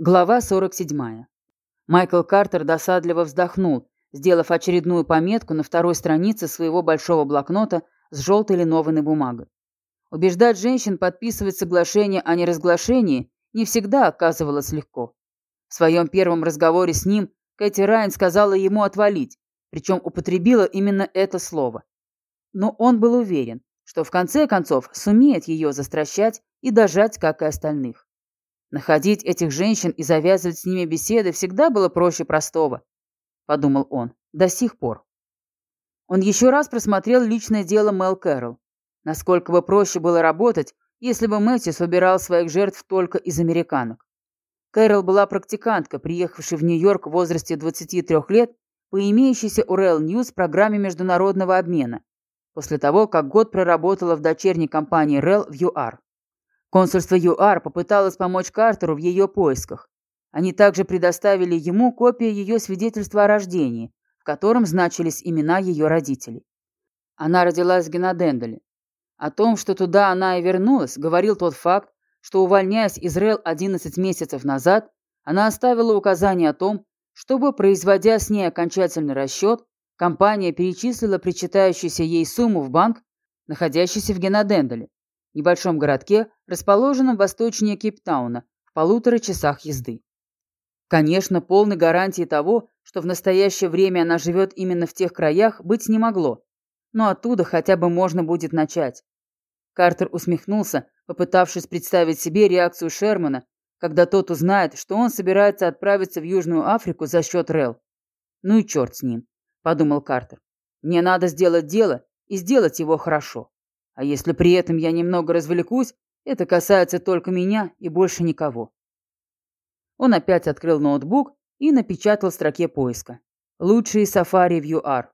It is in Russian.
Глава 47. Майкл Картер досадливо вздохнул, сделав очередную пометку на второй странице своего большого блокнота с желтой линованной бумагой. Убеждать женщин подписывать соглашение о неразглашении не всегда оказывалось легко. В своем первом разговоре с ним Кэти Райан сказала ему отвалить, причем употребила именно это слово. Но он был уверен, что в конце концов сумеет ее застращать и дожать, как и остальных. Находить этих женщин и завязывать с ними беседы всегда было проще простого, подумал он, до сих пор. Он еще раз просмотрел личное дело Мел Кэрролл. Насколько бы проще было работать, если бы Мэтьюс выбирал своих жертв только из американок. Кэрол была практикантка, приехавшая в Нью-Йорк в возрасте 23 лет по имеющейся у Rail News программе международного обмена, после того, как год проработала в дочерней компании Rail в ЮАР. Консульство ЮАР попыталось помочь Картеру в ее поисках. Они также предоставили ему копию ее свидетельства о рождении, в котором значились имена ее родителей. Она родилась в Геннаденделе. О том, что туда она и вернулась, говорил тот факт, что, увольняясь из РЭЛ 11 месяцев назад, она оставила указание о том, чтобы, производя с ней окончательный расчет, компания перечислила причитающуюся ей сумму в банк, находящийся в Геннаденделе небольшом городке, расположенном восточнее Кейптауна, в полутора часах езды. Конечно, полной гарантии того, что в настоящее время она живет именно в тех краях, быть не могло. Но оттуда хотя бы можно будет начать. Картер усмехнулся, попытавшись представить себе реакцию Шермана, когда тот узнает, что он собирается отправиться в Южную Африку за счет Рел. «Ну и черт с ним», — подумал Картер. «Мне надо сделать дело и сделать его хорошо». А если при этом я немного развлекусь, это касается только меня и больше никого. Он опять открыл ноутбук и напечатал в строке поиска. Лучшие сафари в ЮАР.